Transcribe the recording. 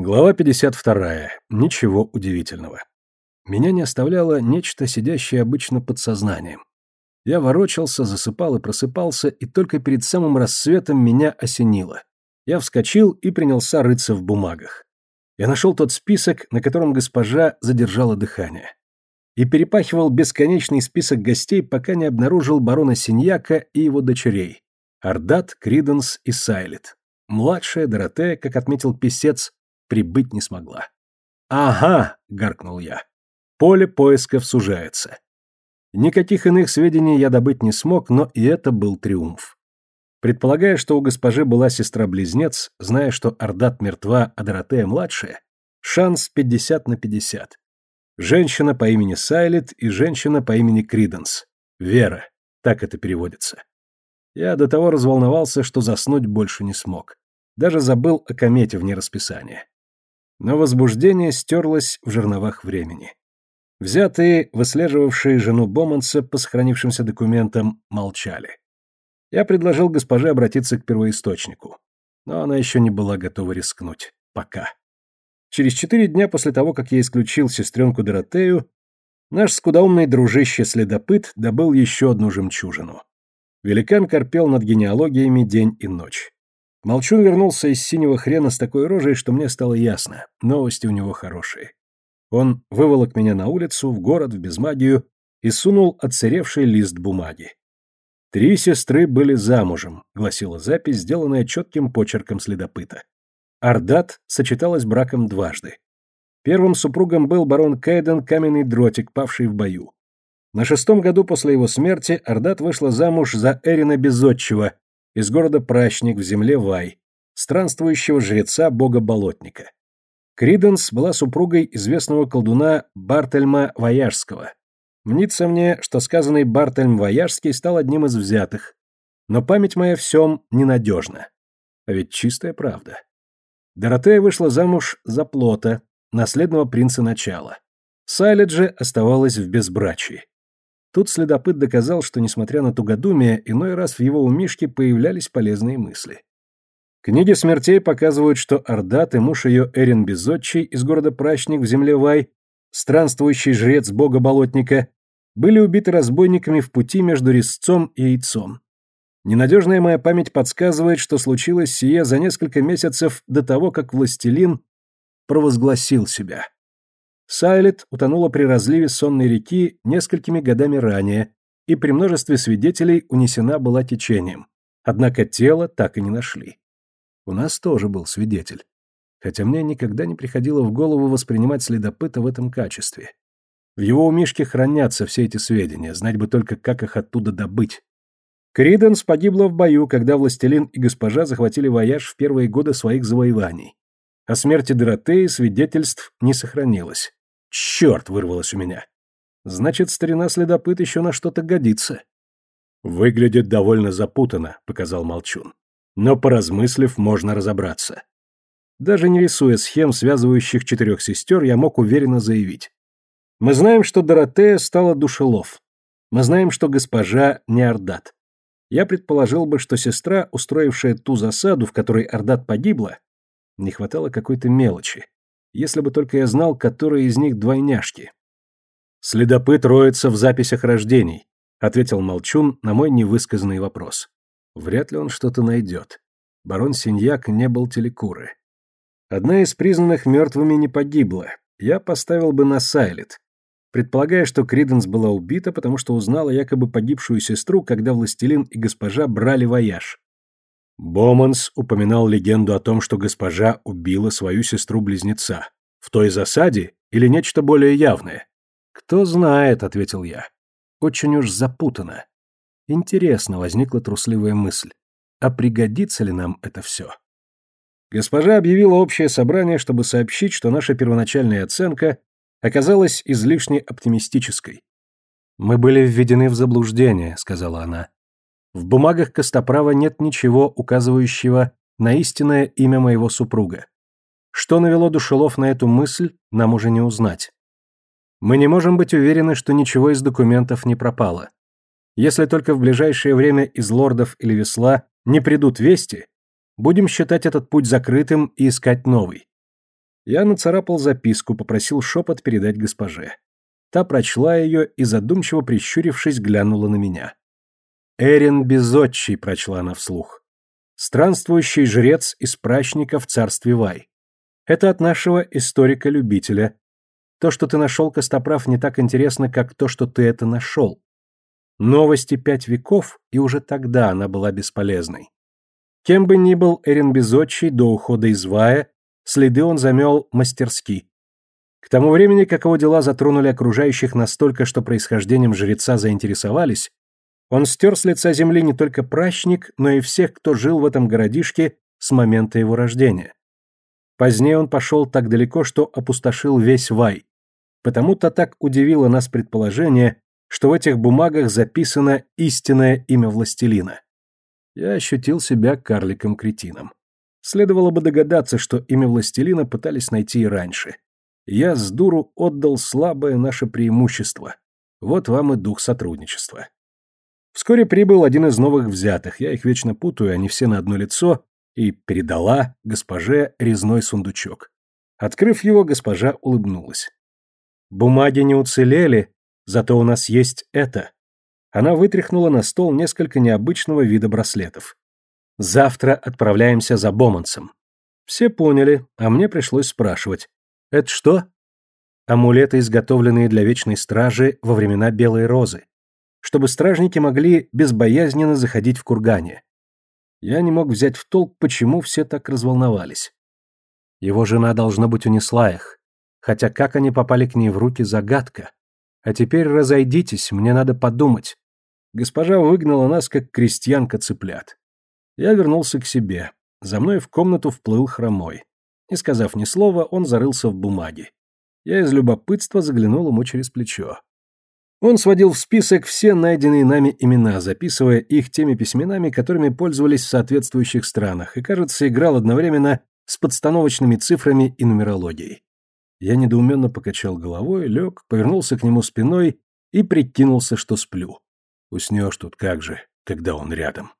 Глава 52. Ничего удивительного. Меня не оставляло нечто, сидящее обычно под сознанием. Я ворочался, засыпал и просыпался, и только перед самым рассветом меня осенило. Я вскочил и принялся рыться в бумагах. Я нашел тот список, на котором госпожа задержала дыхание. И перепахивал бесконечный список гостей, пока не обнаружил барона Синьяка и его дочерей. Ардат, Криденс и Сайлет. Младшая Доротея, как отметил писец, прибыть не смогла. «Ага!» — гаркнул я. «Поле поисков сужается». Никаких иных сведений я добыть не смог, но и это был триумф. Предполагая, что у госпожи была сестра-близнец, зная, что Ордат мертва, а Доротея младшая, шанс 50 на 50. Женщина по имени Сайлет и женщина по имени Криденс. Вера. Так это переводится. Я до того разволновался, что заснуть больше не смог. Даже забыл о комете вне расписания но возбуждение стерлось в жерновах времени. Взятые, выслеживавшие жену Боманса по сохранившимся документам, молчали. Я предложил госпоже обратиться к первоисточнику, но она еще не была готова рискнуть. Пока. Через четыре дня после того, как я исключил сестренку Доротею, наш скудоумный дружище-следопыт добыл еще одну жемчужину. Великан корпел над генеалогиями день и ночь. Молчун вернулся из синего хрена с такой рожей, что мне стало ясно. Новости у него хорошие. Он выволок меня на улицу, в город, в безмагию и сунул отсыревший лист бумаги. «Три сестры были замужем», — гласила запись, сделанная четким почерком следопыта. Ардат сочеталась браком дважды. Первым супругом был барон Кейден Каменный Дротик, павший в бою. На шестом году после его смерти Ардат вышла замуж за Эрина Безотчего, из города Прачник в земле Вай, странствующего жреца-бога-болотника. Криденс была супругой известного колдуна Бартельма Вояжского. Мнится мне, что сказанный Бартельм Вояжский стал одним из взятых, но память моя всем ненадежна. А ведь чистая правда. Доротея вышла замуж за Плота, наследного принца начала. Сайлет оставалась в безбрачии. Тут следопыт доказал, что, несмотря на тугодумие, иной раз в его умишке появлялись полезные мысли. Книги смертей показывают, что Ордат и муж ее Эрин Безотчий из города Прачник в земле Вай, странствующий жрец бога-болотника, были убиты разбойниками в пути между резцом и яйцом. Ненадежная моя память подсказывает, что случилось сие за несколько месяцев до того, как властелин провозгласил себя. Сайлет утонула при разливе сонной реки несколькими годами ранее и при множестве свидетелей унесена была течением. Однако тело так и не нашли. У нас тоже был свидетель. Хотя мне никогда не приходило в голову воспринимать следопыта в этом качестве. В его умишке хранятся все эти сведения, знать бы только, как их оттуда добыть. Криденс погибла в бою, когда властелин и госпожа захватили вояж в первые годы своих завоеваний. О смерти Доротеи свидетельств не сохранилось. Черт, вырвалось у меня. Значит, старина-следопыт еще на что-то годится. Выглядит довольно запутанно, показал Молчун. Но, поразмыслив, можно разобраться. Даже не рисуя схем, связывающих четырех сестер, я мог уверенно заявить. Мы знаем, что Доротея стала душелов. Мы знаем, что госпожа не Ордат. Я предположил бы, что сестра, устроившая ту засаду, в которой Ордат погибла, не хватало какой-то мелочи если бы только я знал, которые из них двойняшки. Следопыт роется в записях рождений, ответил Молчун на мой невысказанный вопрос. Вряд ли он что-то найдет. Барон Синьяк не был телекуры. Одна из признанных мертвыми не погибла. Я поставил бы на Сайлет, предполагая, что Криденс была убита, потому что узнала якобы погибшую сестру, когда властелин и госпожа брали вояж. Боманс упоминал легенду о том, что госпожа убила свою сестру-близнеца. В той засаде или нечто более явное? Кто знает, ответил я. Очень уж запутано. Интересно, возникла трусливая мысль. А пригодится ли нам это все? Госпожа объявила общее собрание, чтобы сообщить, что наша первоначальная оценка оказалась излишне оптимистической. «Мы были введены в заблуждение», — сказала она. В бумагах Костоправа нет ничего, указывающего на истинное имя моего супруга. Что навело Душелов на эту мысль, нам уже не узнать. Мы не можем быть уверены, что ничего из документов не пропало. Если только в ближайшее время из лордов или весла не придут вести, будем считать этот путь закрытым и искать новый. Я нацарапал записку, попросил шепот передать госпоже. Та прочла ее и, задумчиво прищурившись, глянула на меня. «Эрин Безотчий», — прочла она вслух. «Странствующий жрец из прачника в царстве Вай. Это от нашего историка-любителя. То, что ты нашел, Костоправ, не так интересно, как то, что ты это нашел. Новости пять веков, и уже тогда она была бесполезной. Кем бы ни был Эрин Безотчий до ухода из Вая, следы он замел мастерски. К тому времени, как его дела затронули окружающих настолько, что происхождением жреца заинтересовались, он стер с лица земли не только пращник, но и всех, кто жил в этом городишке с момента его рождения. Позднее он пошел так далеко, что опустошил весь Вай. Потому-то так удивило нас предположение, что в этих бумагах записано истинное имя властелина. Я ощутил себя карликом-кретином. Следовало бы догадаться, что имя властелина пытались найти и раньше. Я с дуру отдал слабое наше преимущество. Вот вам и дух сотрудничества. Вскоре прибыл один из новых взятых, я их вечно путаю, они все на одно лицо, и передала госпоже резной сундучок. Открыв его, госпожа улыбнулась. «Бумаги не уцелели, зато у нас есть это». Она вытряхнула на стол несколько необычного вида браслетов. «Завтра отправляемся за Боманцем». Все поняли, а мне пришлось спрашивать. «Это что?» Амулеты, изготовленные для Вечной Стражи во времена Белой Розы чтобы стражники могли безбоязненно заходить в кургане. Я не мог взять в толк, почему все так разволновались. Его жена, должно быть, унесла их. Хотя как они попали к ней в руки, загадка. А теперь разойдитесь, мне надо подумать. Госпожа выгнала нас, как крестьянка цыплят. Я вернулся к себе. За мной в комнату вплыл хромой. Не сказав ни слова, он зарылся в бумаге. Я из любопытства заглянул ему через плечо. Он сводил в список все найденные нами имена, записывая их теми письменами, которыми пользовались в соответствующих странах, и, кажется, играл одновременно с подстановочными цифрами и нумерологией. Я недоуменно покачал головой, лег, повернулся к нему спиной и прикинулся, что сплю. Уснешь тут как же, когда он рядом.